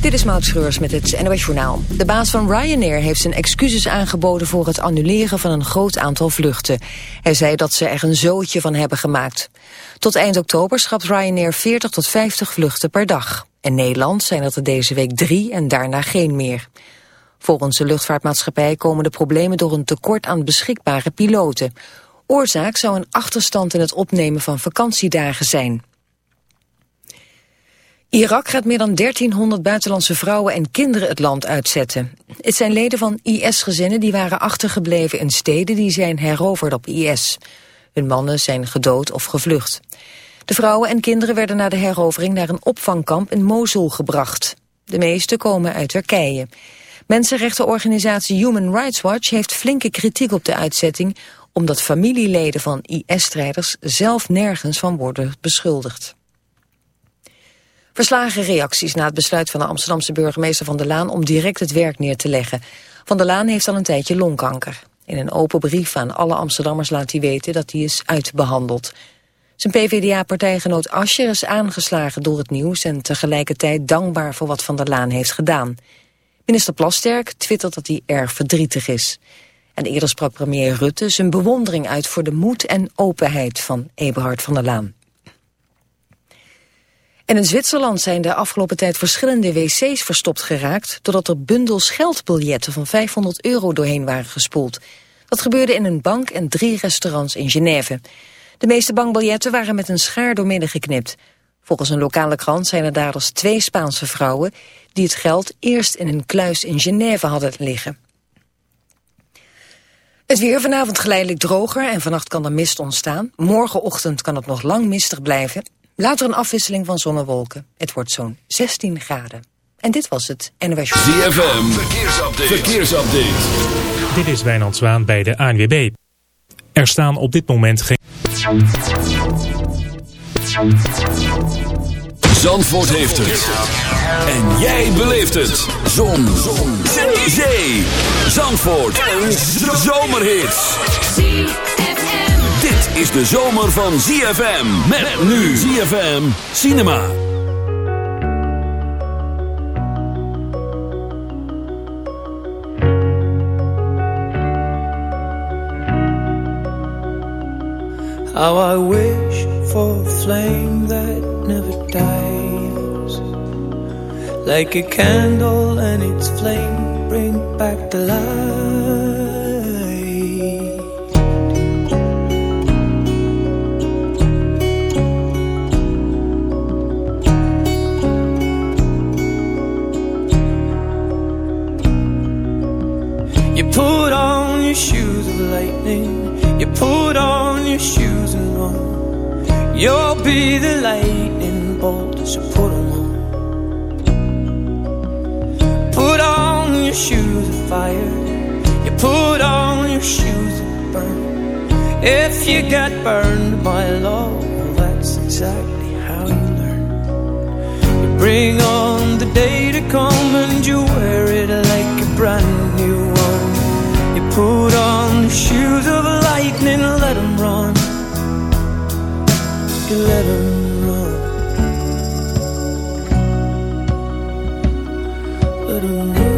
Dit is Maud Schreurs met het NOS Journaal. De baas van Ryanair heeft zijn excuses aangeboden voor het annuleren van een groot aantal vluchten. Hij zei dat ze er een zootje van hebben gemaakt. Tot eind oktober schrapt Ryanair 40 tot 50 vluchten per dag. In Nederland zijn dat er deze week drie en daarna geen meer. Volgens de luchtvaartmaatschappij komen de problemen door een tekort aan beschikbare piloten. Oorzaak zou een achterstand in het opnemen van vakantiedagen zijn. Irak gaat meer dan 1300 buitenlandse vrouwen en kinderen het land uitzetten. Het zijn leden van IS-gezinnen die waren achtergebleven in steden die zijn heroverd op IS. Hun mannen zijn gedood of gevlucht. De vrouwen en kinderen werden na de herovering naar een opvangkamp in Mosul gebracht. De meeste komen uit Turkije. Mensenrechtenorganisatie Human Rights Watch heeft flinke kritiek op de uitzetting... omdat familieleden van IS-strijders zelf nergens van worden beschuldigd. Verslagen reacties na het besluit van de Amsterdamse burgemeester Van der Laan om direct het werk neer te leggen. Van der Laan heeft al een tijdje longkanker. In een open brief aan alle Amsterdammers laat hij weten dat hij is uitbehandeld. Zijn PvdA-partijgenoot Ascher is aangeslagen door het nieuws en tegelijkertijd dankbaar voor wat Van der Laan heeft gedaan. Minister Plasterk twittert dat hij erg verdrietig is. En eerder sprak premier Rutte zijn bewondering uit voor de moed en openheid van Eberhard van der Laan. En in Zwitserland zijn de afgelopen tijd verschillende wc's verstopt geraakt... doordat er bundels geldbiljetten van 500 euro doorheen waren gespoeld. Dat gebeurde in een bank en drie restaurants in Genève. De meeste bankbiljetten waren met een schaar doormidden geknipt. Volgens een lokale krant zijn er daders twee Spaanse vrouwen... die het geld eerst in een kluis in Genève hadden liggen. Het weer vanavond geleidelijk droger en vannacht kan er mist ontstaan. Morgenochtend kan het nog lang mistig blijven. Later een afwisseling van zonnewolken. Het wordt zo'n 16 graden. En dit was het NOS ZFM, verkeersupdate. verkeersupdate. Dit is Wijnand Zwaan bij de ANWB. Er staan op dit moment geen... Zandvoort heeft het. En jij beleeft het. Zon. Zon. Zee. Zandvoort. Een zomerhit dit is de zomer van ZFM. Met nu ZFM Cinema. How I wish for a flame that never dies. Like a candle and its flame bring back the light. Put on your shoes of lightning. You put on your shoes and run. You'll be the lightning bolt, so put them on. Put on your shoes of fire. You put on your shoes of burn. If you get burned by love, well, that's exactly how you learn. You bring on the day to come and you wear it like a brand new one. Put on the shoes of lightning, let them run. Let them run. Let them run.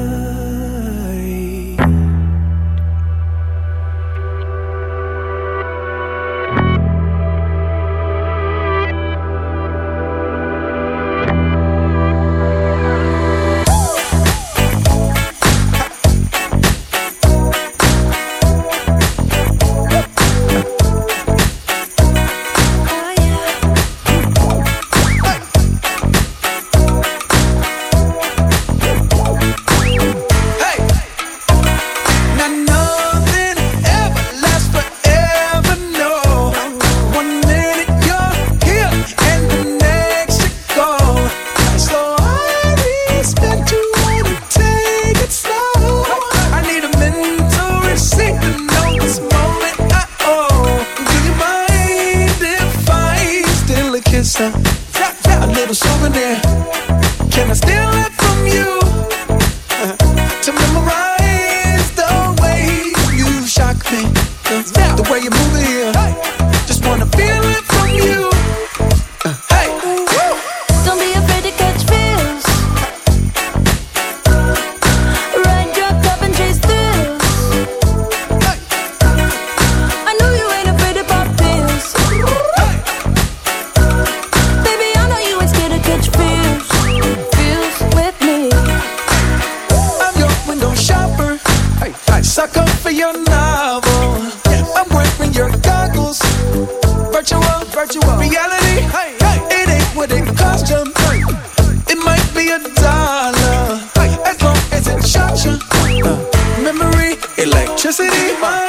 Sucker for your novel. I'm wearing your goggles. Virtual, virtual reality. Hey, hey. It ain't what it cost you. It might be a dollar, as long as it shot you. Memory, electricity.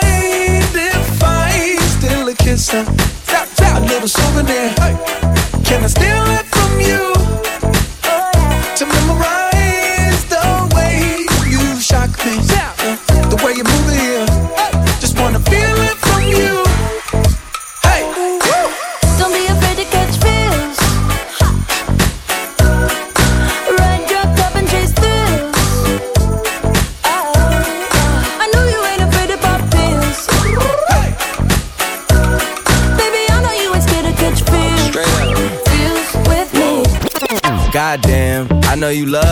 you love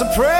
a prayer.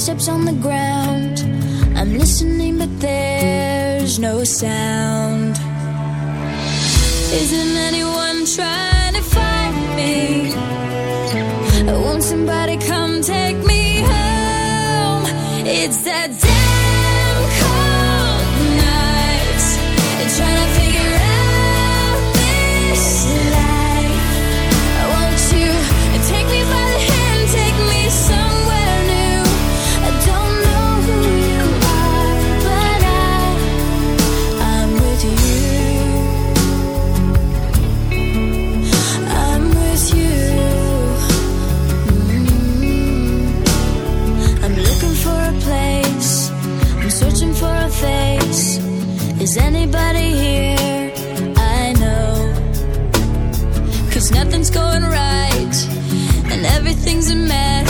footsteps on the ground. I'm listening, but there's no sound. Isn't anyone trying to find me? Won't somebody come take me home? It's that damn cold night. Trying to figure for a face. Is anybody here? I know. Cause nothing's going right, and everything's a mess.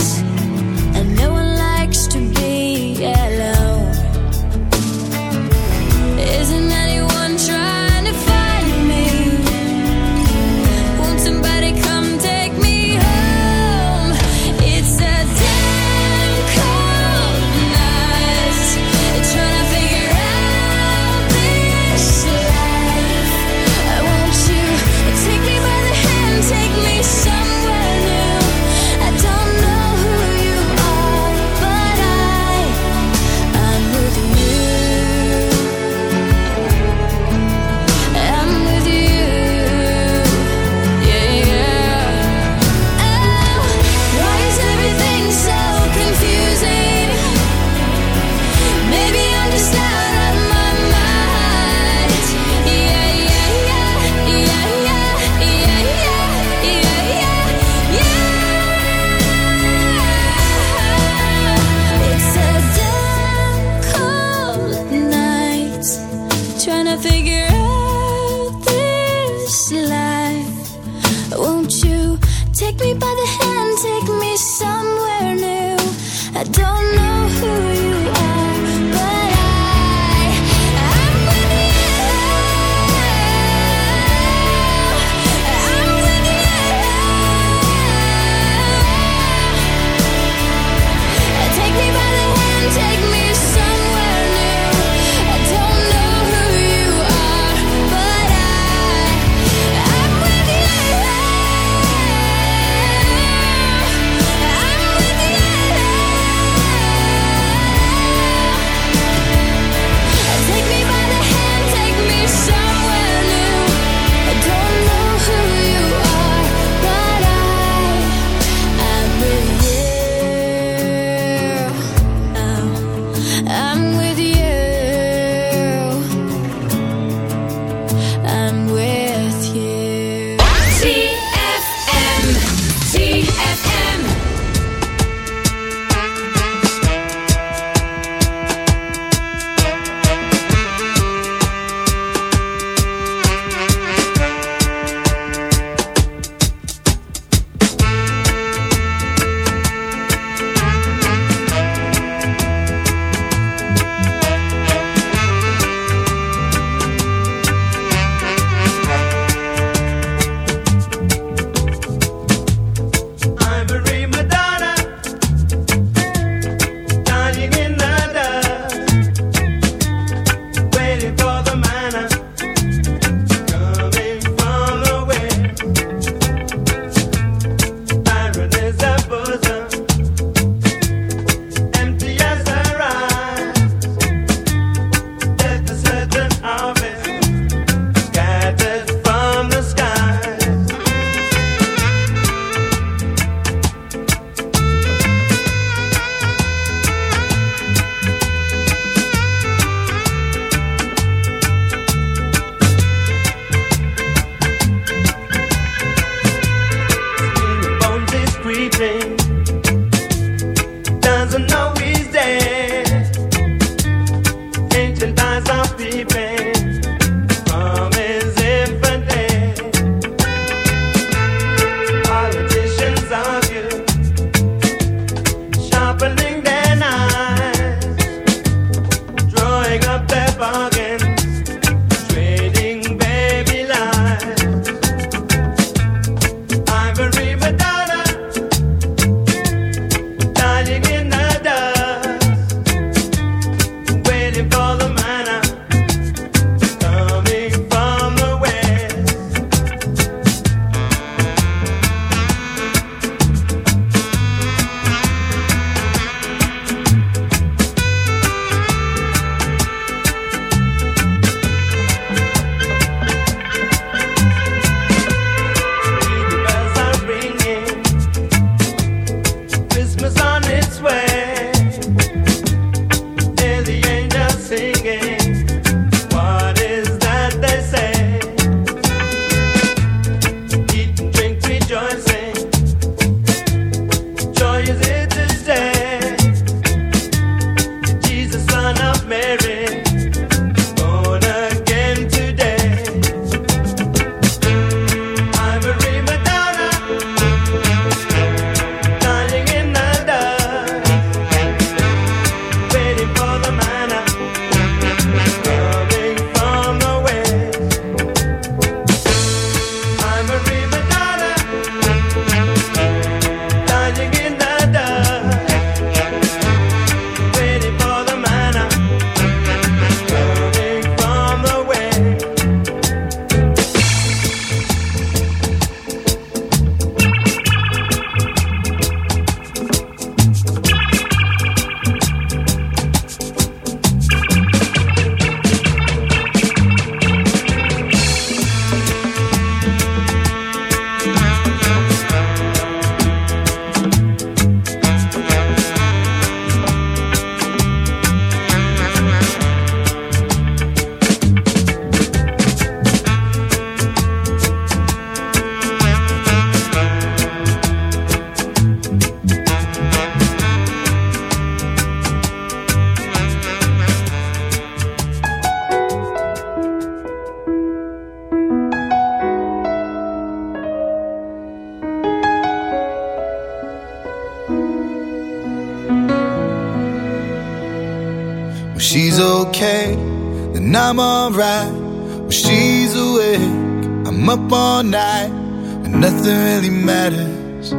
Nothing really matters.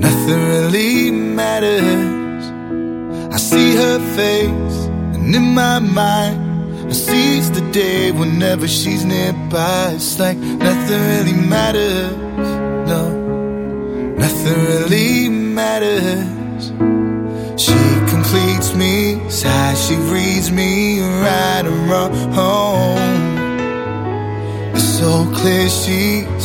Nothing really matters. I see her face, and in my mind, I seize the day whenever she's nearby. It's like nothing really matters. No, nothing really matters. She completes me, sigh, she reads me right and wrong. It's so clear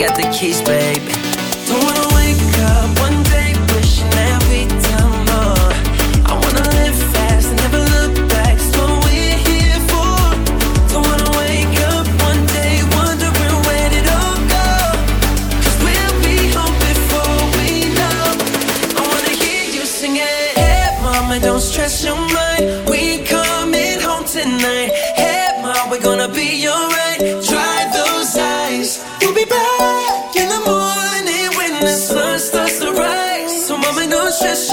Got the keys, baby. Don't wanna wake up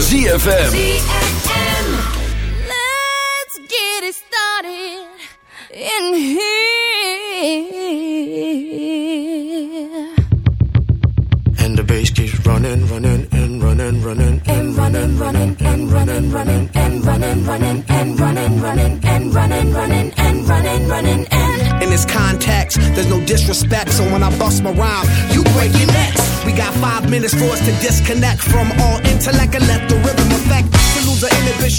ZFM. ZFM. Let's get it started in here. And the bass keeps running, running, and running, running, and running, running, and running, running, and running, running, and running, running, and running, running, and running, running, and. In this context, there's no disrespect, so when I bust my rhyme, you break your necks. We got five minutes for us to disconnect from all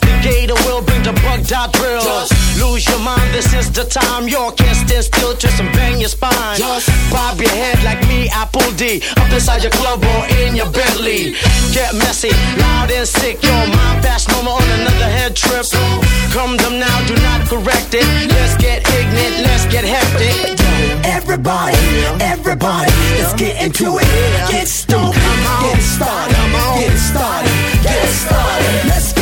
the gator, we'll bring the bug dot drill. Lose your mind, this is the time. You can't stand still, twist and bang your spine. Just Bob your head like me, Apple D. Up inside your club or in your Bentley. Get messy, loud and sick. Your mind fast, no more on another head trip. Come them now, do not correct it. Let's get ignorant, let's get hectic. Everybody, everybody, let's get into it. Get stoked, get started, get started, get started. Let's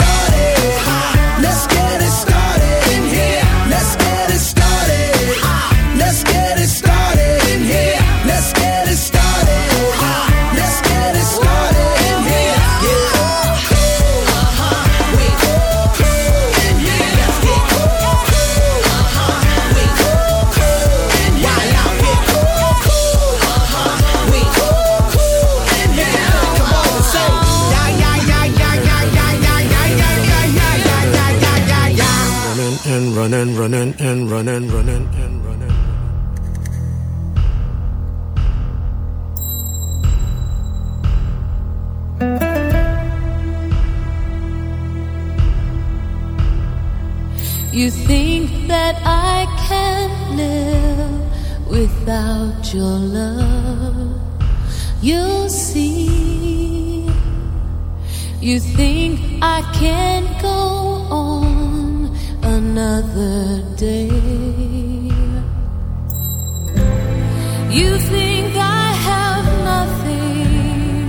and running and running, running and running. You think that I can live without your love? You'll see. You think I can go on another day. You think I have nothing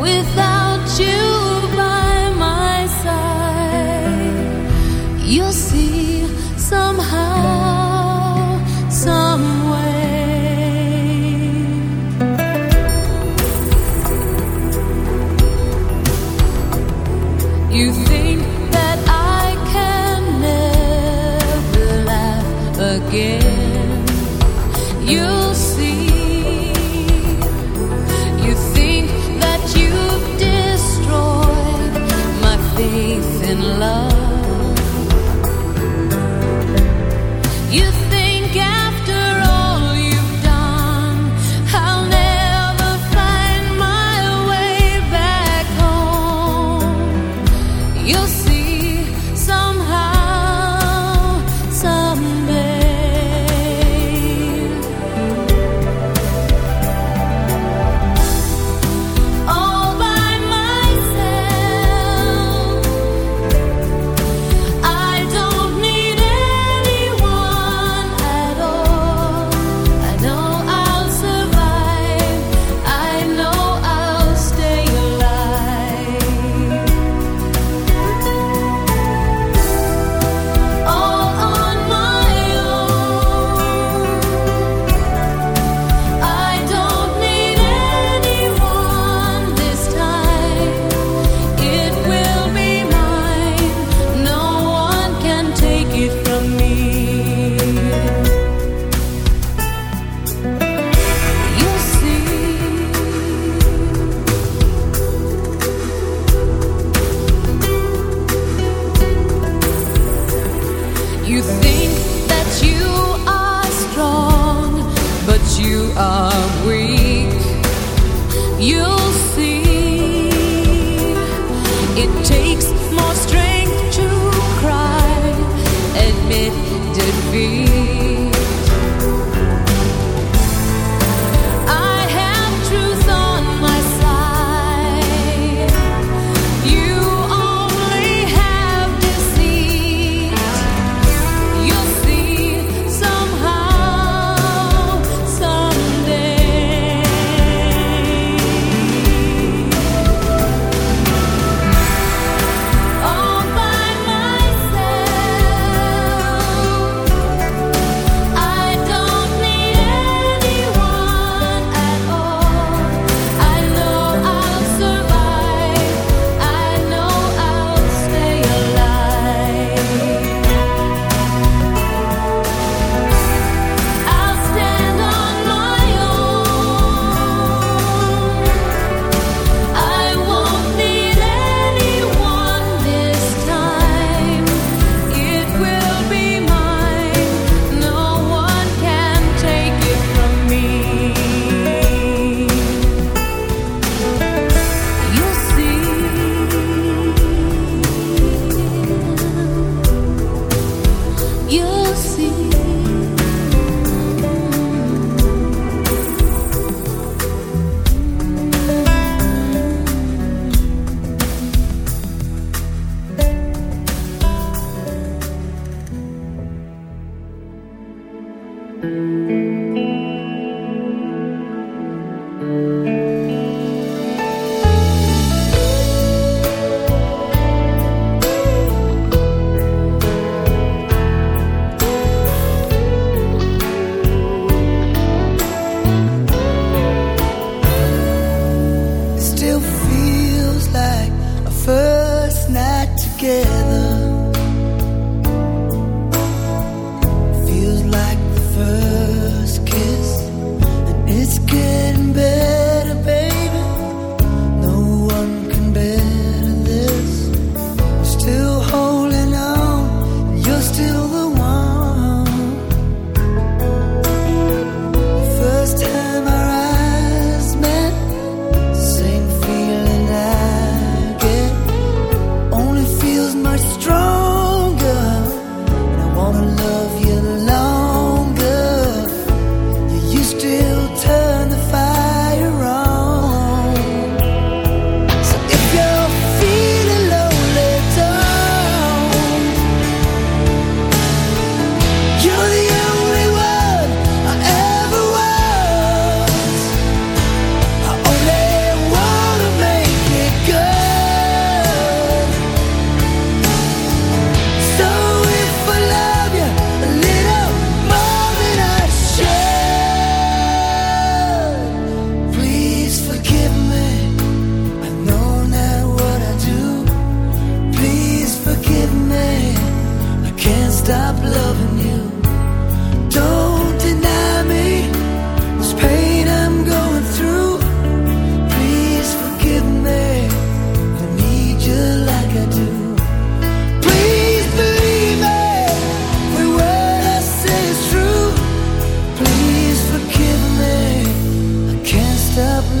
without you by my side. You'll see somehow.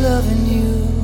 loving you.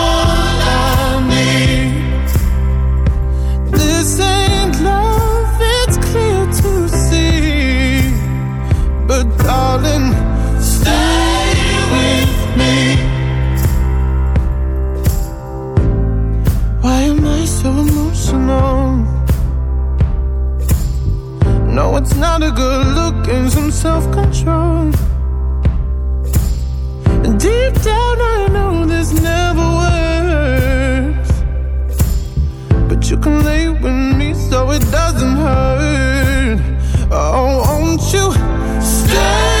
darling. Stay with me. Why am I so emotional? No, it's not a good look and some self control. Deep down, I know this never works. But you can lay with me so it doesn't hurt. Oh, won't you? Good.